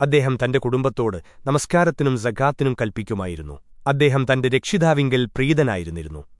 അദ്ദേഹം തന്റെ കുടുംബത്തോട് നമസ്കാരത്തിനും സഖാത്തിനും കൽപ്പിക്കുമായിരുന്നു. അദ്ദേഹം തന്റെ രക്ഷിതാവിങ്കൽ പ്രീതനായിരുന്നിരുന്നു.